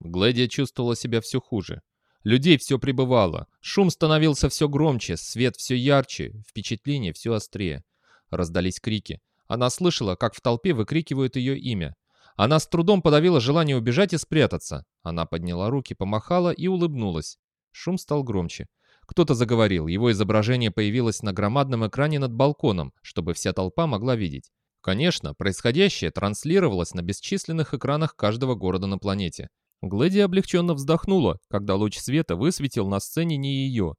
Глэдия чувствовала себя все хуже. Людей все прибывало, шум становился все громче, свет все ярче, впечатление все острее. Раздались крики. Она слышала, как в толпе выкрикивают ее имя. Она с трудом подавила желание убежать и спрятаться. Она подняла руки, помахала и улыбнулась. Шум стал громче. Кто-то заговорил, его изображение появилось на громадном экране над балконом, чтобы вся толпа могла видеть. Конечно, происходящее транслировалось на бесчисленных экранах каждого города на планете. Глэди облегченно вздохнула, когда луч света высветил на сцене не ее.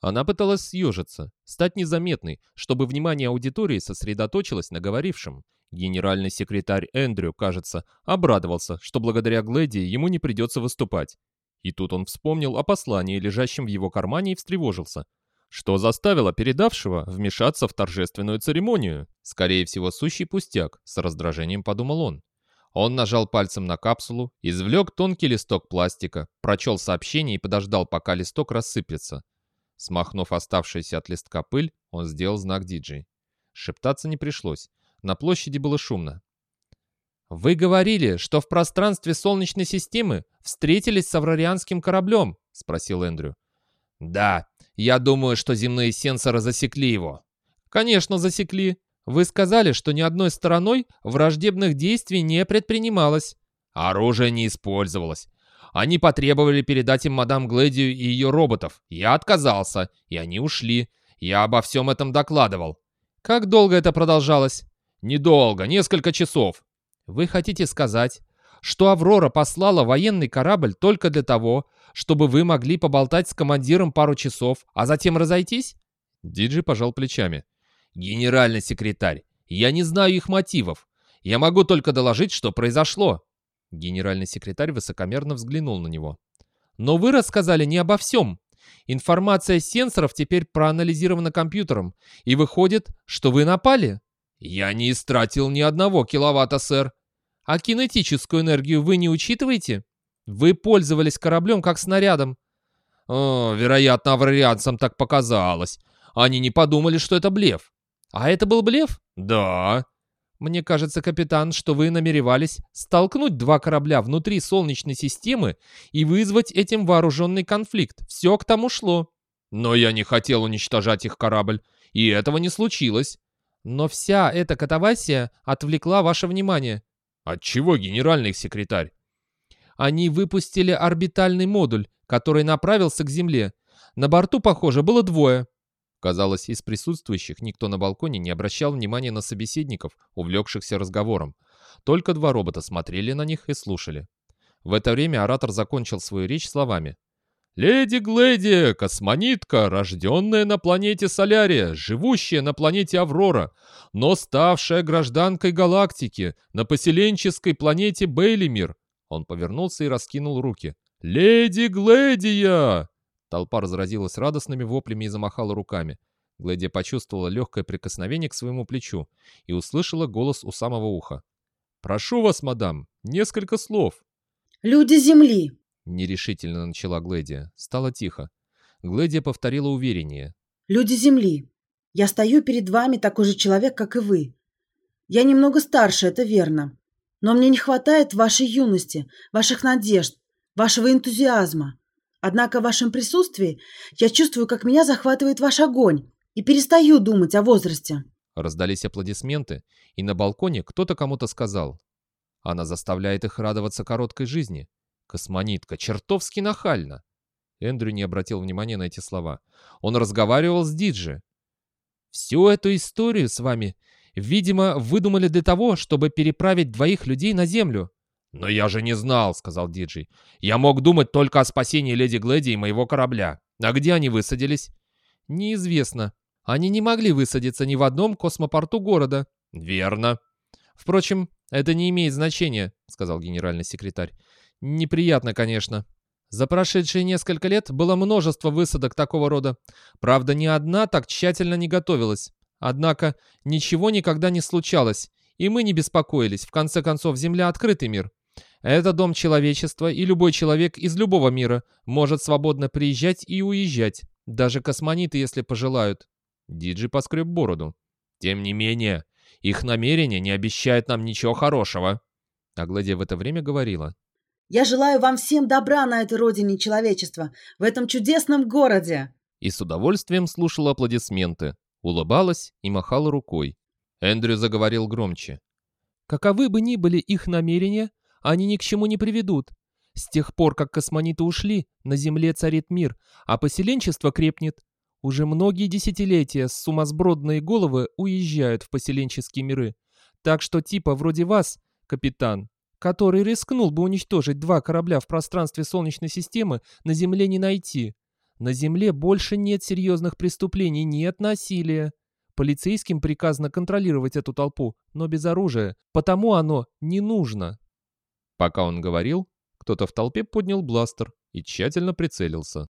Она пыталась съежиться, стать незаметной, чтобы внимание аудитории сосредоточилось на говорившем. Генеральный секретарь Эндрю, кажется, обрадовался, что благодаря Глэди ему не придется выступать. И тут он вспомнил о послании, лежащем в его кармане, и встревожился. Что заставило передавшего вмешаться в торжественную церемонию? Скорее всего, сущий пустяк, с раздражением подумал он. Он нажал пальцем на капсулу, извлек тонкий листок пластика, прочел сообщение и подождал, пока листок рассыплется. Смахнув оставшуюся от листка пыль, он сделал знак диджей. Шептаться не пришлось. На площади было шумно. «Вы говорили, что в пространстве Солнечной системы встретились с аврарианским кораблем?» — спросил Эндрю. «Да, я думаю, что земные сенсоры засекли его». «Конечно, засекли. Вы сказали, что ни одной стороной враждебных действий не предпринималось». «Оружие не использовалось. Они потребовали передать им мадам Глэдию и ее роботов. Я отказался, и они ушли. Я обо всем этом докладывал». «Как долго это продолжалось?» «Недолго, несколько часов. Вы хотите сказать, что Аврора послала военный корабль только для того, чтобы вы могли поболтать с командиром пару часов, а затем разойтись?» Диджи пожал плечами. «Генеральный секретарь, я не знаю их мотивов. Я могу только доложить, что произошло». Генеральный секретарь высокомерно взглянул на него. «Но вы рассказали не обо всем. Информация сенсоров теперь проанализирована компьютером, и выходит, что вы напали». «Я не истратил ни одного киловатта, сэр». «А кинетическую энергию вы не учитываете? Вы пользовались кораблем как снарядом». «О, вероятно, аврарианцам так показалось. Они не подумали, что это блеф». «А это был блеф?» «Да». «Мне кажется, капитан, что вы намеревались столкнуть два корабля внутри Солнечной системы и вызвать этим вооруженный конфликт. Все к тому шло». «Но я не хотел уничтожать их корабль, и этого не случилось». Но вся эта катавасия отвлекла ваше внимание. От чего, генеральный секретарь? Они выпустили орбитальный модуль, который направился к Земле. На борту, похоже, было двое. Казалось, из присутствующих никто на балконе не обращал внимания на собеседников, увлекшихся разговором. Только два робота смотрели на них и слушали. В это время оратор закончил свою речь словами. Леди Глэди, космонитка, рожденная на планете Солярия, живущая на планете Аврора, но ставшая гражданкой галактики на поселенческой планете Бейлимир. Он повернулся и раскинул руки. «Леди Глэдия!» Толпа разразилась радостными воплями и замахала руками. Глэдия почувствовала легкое прикосновение к своему плечу и услышала голос у самого уха. «Прошу вас, мадам, несколько слов». «Люди Земли, Нерешительно начала Глэдия. Стало тихо. Глэдия повторила увереннее. «Люди Земли, я стою перед вами такой же человек, как и вы. Я немного старше, это верно. Но мне не хватает вашей юности, ваших надежд, вашего энтузиазма. Однако в вашем присутствии я чувствую, как меня захватывает ваш огонь, и перестаю думать о возрасте». Раздались аплодисменты, и на балконе кто-то кому-то сказал. Она заставляет их радоваться короткой жизни. Космонитка, чертовски нахально. Эндрю не обратил внимания на эти слова. Он разговаривал с Диджи. «Всю эту историю с вами, видимо, выдумали для того, чтобы переправить двоих людей на Землю». «Но я же не знал», — сказал Диджи. «Я мог думать только о спасении Леди Глэди и моего корабля. А где они высадились?» «Неизвестно. Они не могли высадиться ни в одном космопорту города». «Верно». «Впрочем, это не имеет значения», — сказал генеральный секретарь. Неприятно, конечно. За прошедшие несколько лет было множество высадок такого рода. Правда, ни одна так тщательно не готовилась. Однако ничего никогда не случалось, и мы не беспокоились. В конце концов, Земля — открытый мир. Это дом человечества, и любой человек из любого мира может свободно приезжать и уезжать. Даже космониты, если пожелают. Диджи поскреб бороду. Тем не менее, их намерение не обещает нам ничего хорошего. Агладия в это время говорила. Я желаю вам всем добра на этой родине человечества, в этом чудесном городе!» И с удовольствием слушала аплодисменты, улыбалась и махала рукой. Эндрю заговорил громче. «Каковы бы ни были их намерения, они ни к чему не приведут. С тех пор, как космониты ушли, на Земле царит мир, а поселенчество крепнет. Уже многие десятилетия сумасбродные головы уезжают в поселенческие миры. Так что типа вроде вас, капитан, который рискнул бы уничтожить два корабля в пространстве Солнечной системы, на Земле не найти. На Земле больше нет серьезных преступлений, нет насилия. Полицейским приказано контролировать эту толпу, но без оружия, потому оно не нужно. Пока он говорил, кто-то в толпе поднял бластер и тщательно прицелился.